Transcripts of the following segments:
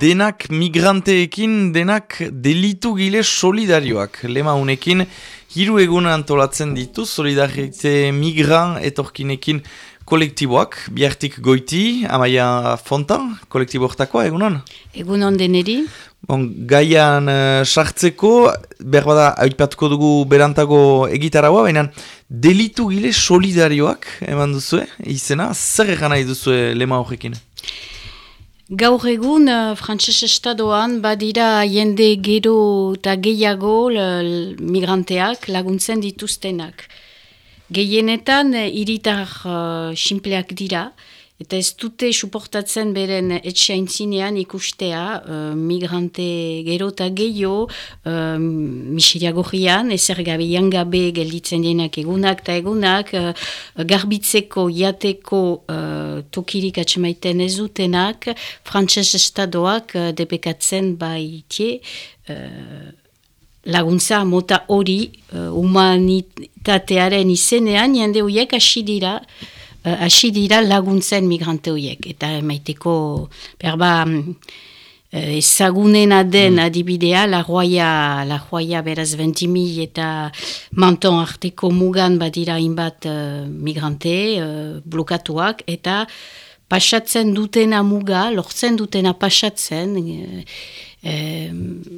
denak migranteekin, denak delitu gile solidarioak. Lema unekin, hiru egun antolatzen ditu, solidarite migran etorkinekin kolektiboak, biartik goiti, amaia fonta, kolektibo hortakoa, egunon? Egunon deneri. Bon, gaian uh, sartzeko, behar bada, haipatuko dugu berantago egitaragoa, baina delitu gile solidarioak, eman duzue, izena, zer egan nahi duzue lema horrekin? Gaur egun, uh, Frantses Estadoan, badira jende gero eta gehiago migranteak laguntzen dituztenak. Gehienetan, uh, iritar uh, simpleak dira, Eta ez dute suportatzen beren etxaintzinean ikustea uh, migrante gero eta gehiago uh, misiria gorrian, ezer gabe jangabe gelditzen denak egunak eta egunak, uh, garbitzeko, jateko uh, tokirik atxemaiten ez dutenak, frantses estadoak uh, depekatzen baitie, uh, laguntza mota hori uh, humanitatearen izenean, jende horiek hasi dira, uh, hasi dira laguntzen migrante horiek. Eta maiteko, berba, uh, ezagunena den mm. adibidea, la joia, la joia beraz 20.000 eta manton arteko mugan badira inbat uh, migrante uh, blokatuak, eta pasatzen dutena muga, lortzen dutena pasatzen,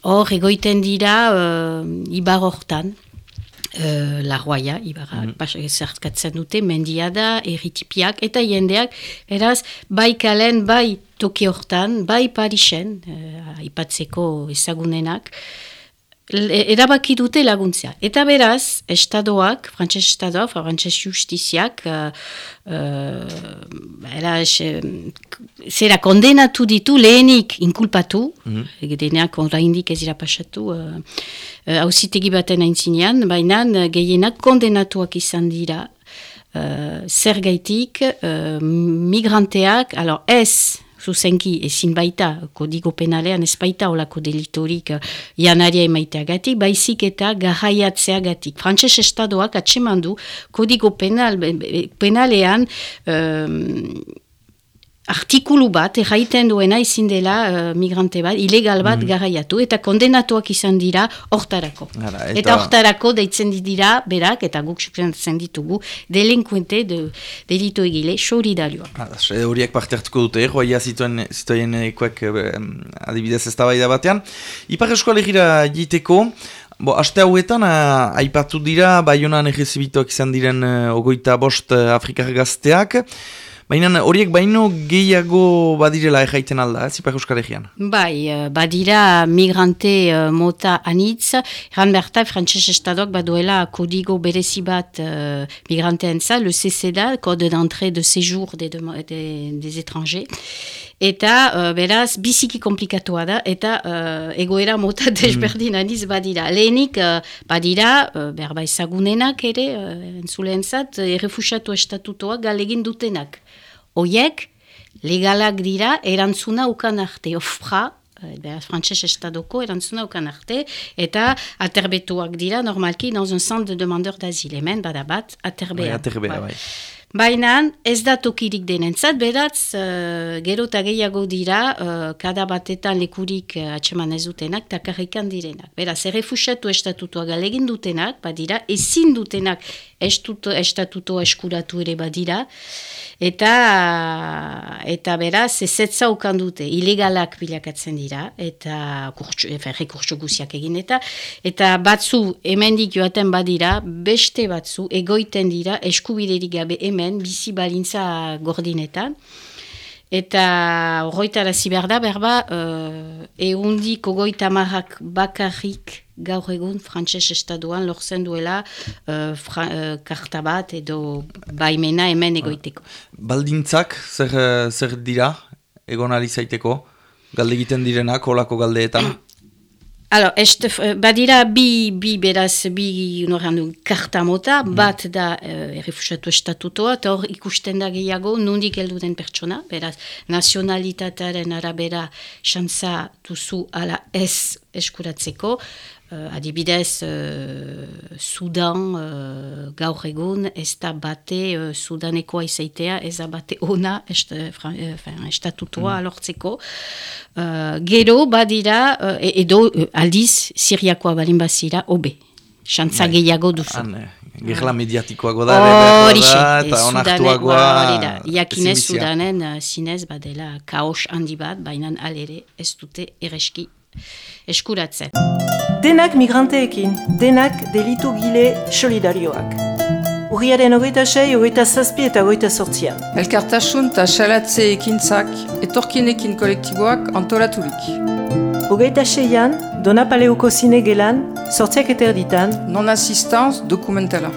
hor uh, egoiten dira uh, ibar hortan, uh, la roia, ibarra, mm. zertkatzen dute, mendia da, erritipiak, eta jendeak, eraz, bai kalen, bai toki hortan, bai Parisen, uh, aipatzeko ezagunenak, erabaki dute laguntzea. Eta beraz, estadoak, frantses estadoak, frantses justiziak, uh, uh, zera kondenatu ditu lehenik inkulpatu, mm -hmm. deneak indik ez dira pasatu, hausitegi uh, uh, baten aintzinean, baina gehienak kondenatuak izan dira, uh, zer gaitik, uh, migranteak, alors ez, zuzenki ezin baita, kodigo penalean ez baita olako delitorik uh, janaria emaiteagatik, baizik eta garraiatzeagatik. Frantses estadoak atsemandu kodigo penal, penalean artikulu bat, erraiten duena izin dela uh, migrante bat, ilegal bat mm. garaiatu, eta kondenatuak izan dira hortarako. eta... eta hortarako deitzen dira, berak, eta guk supentzen ditugu, delinkuente de, delito egile, solidarioa. Horiek parte hartuko dute, joaia zituen, zituen ekoek eh, adibidez ez da batean. Ipar eskoa legira jiteko, Bo, aste hauetan, aipatu dira, baionan egizibituak izan diren uh, ogoita bost uh, Afrikar gazteak, Baina horiek baino gehiago badirela ejaiten alda, ez Ipar Euskal? Bai, eh, badira migrante uh, mota anitz, eran berta frantses estadok baduela kodigo berezi bat uh, migrante entza, le CCDA, Code d'entrée de séjour des, de, des, des étrangers, eta uh, beraz biziki komplikatua da, eta uh, egoera mota mm. desberdin anitz badira. Lehenik uh, badira, uh, berba ezagunenak ere, uh, entzule entzat, errefusatu estatutoa galegin dutenak. Oiek, legalak dira, erantzuna ukan arte, ofra, eh, beraz, frantses estadoko erantzuna ukan arte, eta aterbetuak dira, normalki, dans un centre de demandeur d'azile, hemen, badabat, aterbea. Bai, bai. Baina ez da tokirik denentzat, beratz, uh, gero eta gehiago dira, uh, kada batetan lekurik uh, atseman ez dutenak, takarrikan direnak. Beraz, errefusatu estatutua galegin dutenak, badira, ezin dutenak estatutoa eskuratu ere badira, eta eta beraz, ez zetza ukan dute, ilegalak bilakatzen dira, eta rekurtsu guziak egin, eta eta batzu, hemendik joaten badira, beste batzu, egoiten dira, eskubiderik gabe hemen bizi balintza gordinetan. Eta horretara ziber da, berba, uh, eundik ogoita marrak bakarrik gaur egun frantses estaduan lortzen duela uh, uh, karta bat edo baimena hemen egoiteko. Baldintzak zer, zer dira egon alizaiteko? Galde egiten direnak, olako galdeetan? Alors, este, eh, badira bi, bi beraz, bi norandu, karta mota, mm. bat da uh, errefusatu estatutoa, eta hor ikusten da gehiago, nondik heldu den pertsona, beraz, nazionalitatearen arabera xantza duzu ala ez eskuratzeko, uh, adibidez uh, Sudan uh, gaur egun ez da bate uh, Sudanekoa izaitea, ez da bate ona est, uh, estatutua mm. alortzeko. Uh, gero badira, uh, edo uh, aldiz Siriakoa balin bazira, obe. Xantza bai. gehiago duzu. Gerla mediatikoago da, hori da, eta onartuagoa... Hori da, iakinez Sudanen zinez badela kaos handi bat, baina alere ez dute ereski eskuratzen. Denak migranteekin, denak delitu gile solidarioak. Urriaren ogeita sei, ogeita zazpi eta ogeita sortzian. Elkartasun eta salatze ekintzak etorkinekin kolektiboak antolaturik. Ogeita seian, Donapaleuko zine gelan, sortziak eta erditan. Non-assistance dokumentala.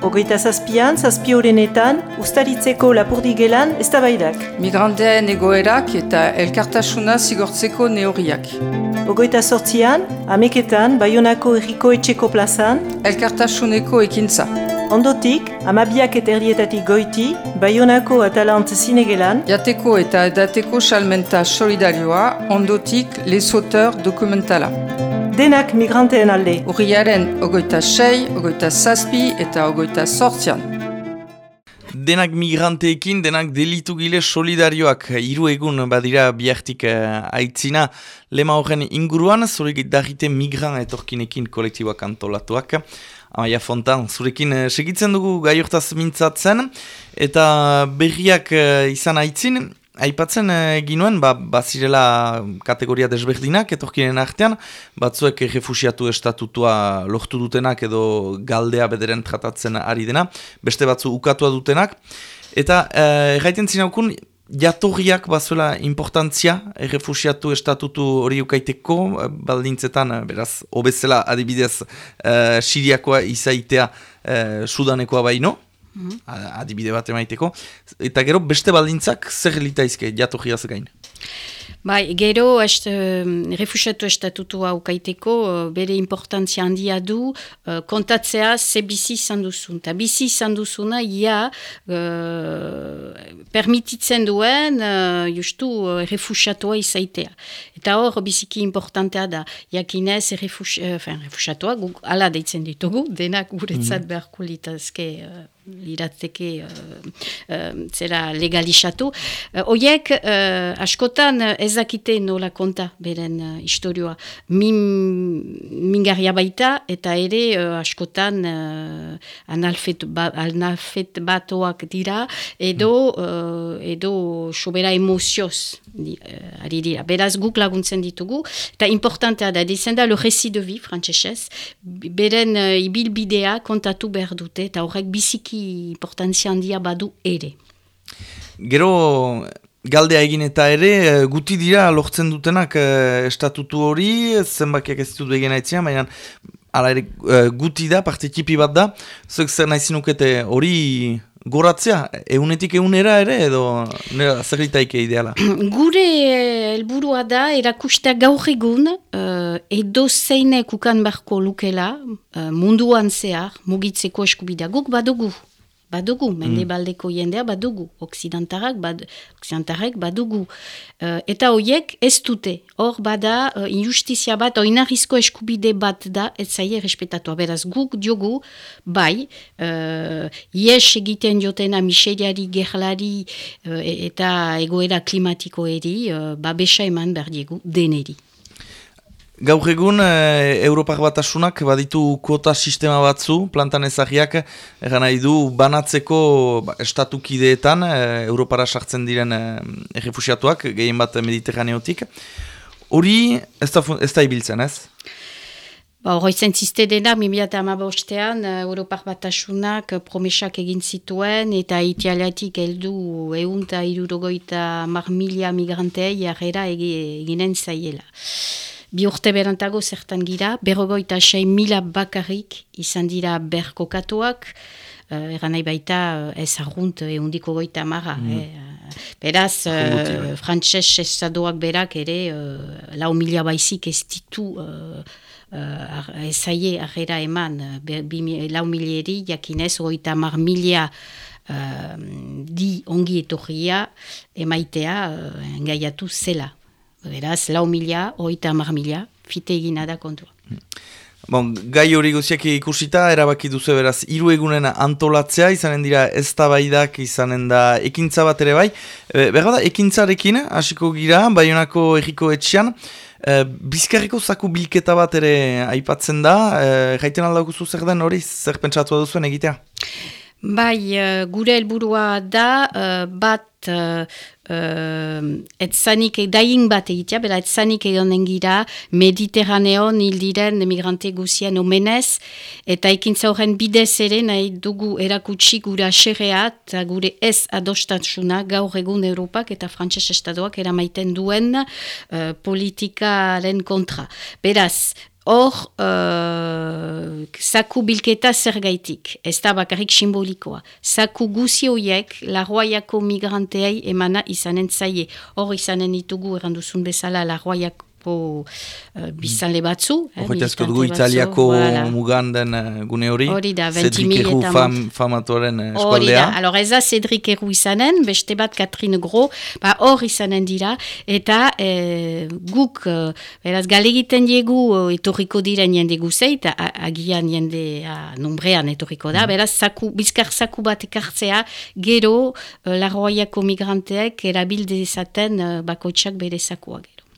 Ogeita zazpian, zazpi horrenetan, ustaritzeko lapurdi gelan ez da baidak. Migrantean egoerak eta elkartasuna zigortzeko neoriak. Ogoita sortzian, ameketan, Bayonako erriko etxeko plazan. Elkartasuneko ekintza. Ondotik, amabiak eta erdietatik goiti, Bayonako atalant zinegelan. Jateko eta edateko salmenta solidarioa, ondotik lesoteur dokumentala denak migranteen alde. Urriaren ogoita sei, ogoita zazpi eta ogoita sortzian. Denak migranteekin, denak delitu gile solidarioak hiru egun badira biartik uh, aitzina lema horren inguruan, zurik darrite migran etorkinekin kolektiboak antolatuak. Amaia Fontan, zurekin uh, segitzen dugu gaiortaz mintzatzen, eta berriak uh, izan aitzin, Aipatzen e, ginuen, ba, bazirela kategoria desberdinak, etorkinen artean, batzuek refusiatu estatutua lortu dutenak edo galdea bederen tratatzen ari dena, beste batzu ukatua dutenak. Eta e, erraiten zinaukun, jatorriak bazuela importantzia, refusiatu estatutu hori ukaiteko, e, baldintzetan, beraz, obezela adibidez, e, siriakoa izaitea e, sudanekoa baino, Mm adibide bat emaiteko. Eta gero beste baldintzak zer litaizke jatorriaz gain? Bai, gero est, uh, refusatu estatutu hau kaiteko uh, bere importantzia handia du uh, kontatzea ze bizi izan duzun. Ta bizi izan duzuna, ia uh, permititzen duen uh, justu uh, refusatua izaitea. Eta hor biziki importantea da, jakinez refus, uh, refusatua, guk ala deitzen ditugu, denak guretzat mm -hmm. beharko litazke uh, liratzeke uh, zera legalizatu. Uh, oiek, askotan ezakite nola konta beren uh, historioa. Min, mingarria baita eta ere askotan uh, analfet, ba, analfet batoak dira edo, uh, edo sobera emozioz uh, ari dira. Beraz guk laguntzen ditugu eta importantea da, dezen da le resi de vi, frantzesez, beren uh, ibilbidea kontatu behar dute eta horrek biziki importantzia handia badu ere. Gero, galdea egin eta ere, eh, guti dira lortzen dutenak eh, estatutu hori, zenbakiak ez dut egin aitzia, baina ala ere eh, guti da, parte tipi bat da, zuek zer nahi zinukete hori goratzea, egunetik egunera ere, edo nera zerritaike ideala? Gure helburua da, erakustea gaur egun, edo zeinek ukan beharko lukela, munduan zehar, mugitzeko eskubidea, guk badugu badugu, mm. mende baldeko jendea badugu, oksidantarrak bad, badugu. Uh, eta horiek ez dute, hor bada uh, injustizia bat, oinarrizko eskubide bat da, ez zaie respetatu. Beraz, guk diogu, bai, uh, ies egiten jotena miseriari, gerlari eta egoera klimatiko eri, uh, babesa eman behar diegu deneri. Gaur egun, e, Europar batasunak baditu kuota sistema batzu, plantan ezagiak, egan nahi du, banatzeko ba, estatukideetan, e, Europara sartzen diren e, errefusiatuak, gehien bat mediterraneotik. Hori, ez da, ez da ibiltzen, ez? Ba, Horroitzen ziste dena, 2008an, e, Europar batasunak promesak egin zituen, eta itialiatik heldu egun eta irurogoita mar milia migranteei jarrera eginen zaiela bi urte berantago zertan gira, berrogoita sei mila bakarrik izan dira berkokatuak, uh, eran nahi baita uh, ez argunt eundiko goita marra. Mm. Eh. Beraz, uh, frantxez estadoak berak ere uh, lau mila baizik ez ditu uh, uh, ezaie arrera eman be, bi, lau milieri jakinez goita mar milia uh, di ongi etorria emaitea uh, engaiatu zela. Beraz, lau mila, oita amar mila, fite egina da kontua. Bon, gai hori guziak ikusita, erabaki duzu beraz, hiru egunen antolatzea, izanen dira ez tabaidak, izanen da ekintza bat ere bai. E, Berra da, ekintzarekin, hasiko gira, baionako egiko etxean, e, bizkarriko zaku bilketa bat ere aipatzen da, e, jaiten aldakuzu zer den hori, zer pentsatu duzuen egitea? Bai, uh, gure helburua da, uh, bat, uh, uh, etzanik, daing bat egitea, bera etzanik egon gira Mediterraneon hildiren emigrante guzien omenez, eta ekintza horren bidez ere nahi dugu erakutsi gure aserrea, eta gure ez adostatsuna gaur egun Europak eta Frantses Estadoak eramaiten duen uh, politikaren kontra. Beraz, Hor, uh, zaku bilketa zer gaitik, ez da bakarrik simbolikoa. Zaku guzi horiek, larroaiako migranteai emana izanen zaie. Hor izanen ditugu erranduzun bezala larroaiako po uh, bizanle batzu. Horretazko dugu italiako voilà. mugan den uh, gune hori. Hori da, Cedric Erru fam, famatoren uh, eskualdea. Hori da, alor ez da Cedric Erru izanen, beste bat Catherine Gro, ba hor izanen dira, eta eh, guk, uh, beraz, galegiten diegu uh, etorriko diren jende guzei, eta agian jende uh, nombrean etorriko da, mm. beraz, zaku, bizkar zaku bat ekartzea, gero, uh, larroaiako migranteek erabilde dezaten uh, bakoitzak bere zakua gero.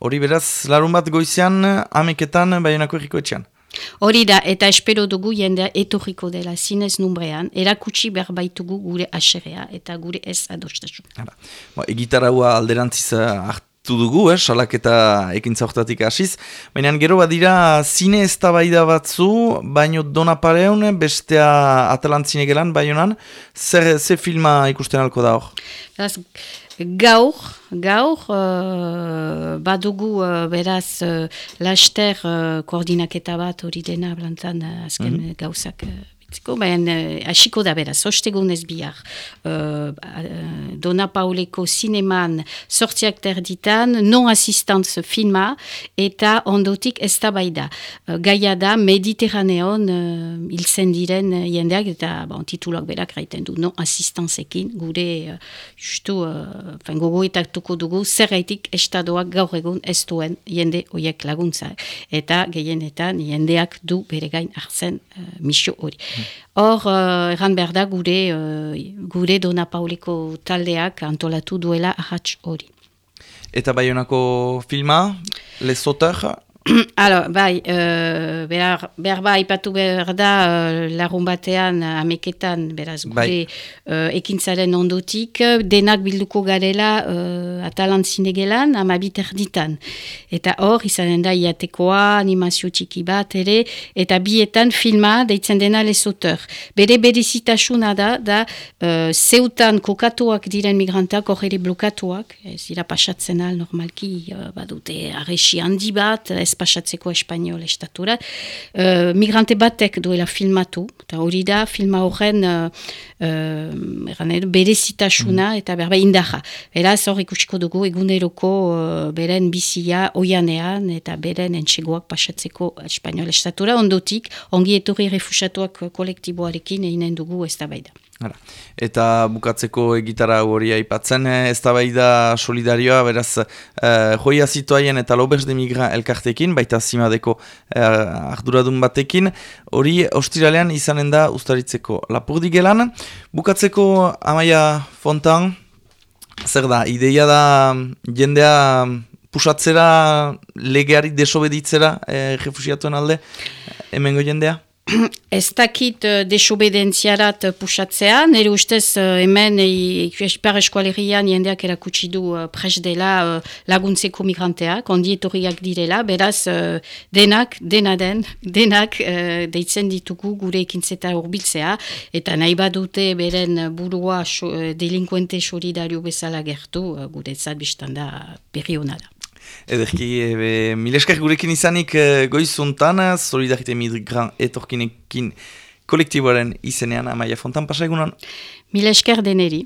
Hori beraz, larun bat goizean, ameketan, baionako erriko etxean. Hori da, eta espero dugu jendea etorriko dela zinez numbrean, erakutsi behar baitugu gure aserea eta gure ez adostasun. Ba, Egitarraua alderantziz hartu dugu, eh, salak eta ekintza hortatik hasiz. Baina gero badira zine ez da batzu, baino dona pareun, bestea atalantzine gelan, baionan, zer, zer filma ikusten alko da hor? Gaur, gaur, uh, badugu uh, beraz uh, laster uh, koordinaketa bat hori dena blantzan uh, azken mm -hmm. gauzak uh, Baina, hasiko da beraz, ostegun ez bihar. Uh, Dona Pauleko zineman sortziak terditan, non-assistantz filma, eta ondotik ez da bai da. Uh, gaia da, Mediterraneon uh, ilzen diren jendeak, eta bon, titulak berak raiten du, non-assistantzekin, gure, uh, justu, uh, gogoetaktuko dugu, zerraitik estadoak gaur egun ez duen jende oiek laguntza. Eta gehienetan jendeak du bere gain hartzen uh, misio hori. Hor, uh, erran behar da gure, uh, gure Dona Pauliko taldeak antolatu duela ahats hori. Eta baionako filma, Lesotar, Alors, bai, uh, behar, behar ba, ipatu behar da, uh, larun batean, uh, ameketan, beraz, gure bai. uh, ekintzaren ondotik, denak bilduko garela uh, atalan zinegelan, amabit erditan. Eta hor, izanen da, iatekoa, animazio txiki bat, ere, eta bietan filma, deitzen dena lesoteur. Bere berezitasuna da, da, uh, zeutan kokatuak diren migrantak, hor ere blokatuak, ez dira pasatzen al, normalki, badute, arresi handi bat, ez pasatzeko espainiol estatura. Uh, migrante batek duela filmatu, eta hori da filma horren uh, uh, berezitasuna mm. eta berba indaja. Beraz hor ikusiko dugu eguneroko uh, beren bizia oianean eta beren entxegoak pasatzeko espainiol estatura. Ondotik, ongi etorri refusatuak kolektiboarekin eginen dugu ez da baida. Hala. Eta bukatzeko egitara hori aipatzen, eh, ez da da solidarioa, beraz, eh, joia zituaien eta lobez de migra elkartekin, baita zimadeko eh, arduradun batekin, hori ostiralean izanen da ustaritzeko lapurdi gelan. Bukatzeko amaia fontan, zer da, ideia da jendea pusatzera legeari desobeditzera eh, refusiatuen alde, emengo jendea? Ez dakit uh, desobedentziarat uh, pusatzea, nire ustez uh, hemen ipar eskualerian jendeak erakutsi du pres dela uh, laguntzeko migranteak, ondietorriak direla, beraz uh, denak, dena den, denak deitzen ditugu gure ekintzeta urbiltzea, eta nahi badute beren burua so, delinkuente solidario bezala gertu, uh, gure biztan da berri honada. Ederki, e, mileskak gurekin izanik e, goizuntan, solidarite migrant etorkinekin kolektiboaren izenean, amaia fontan pasa egunan? Mileskar deneri.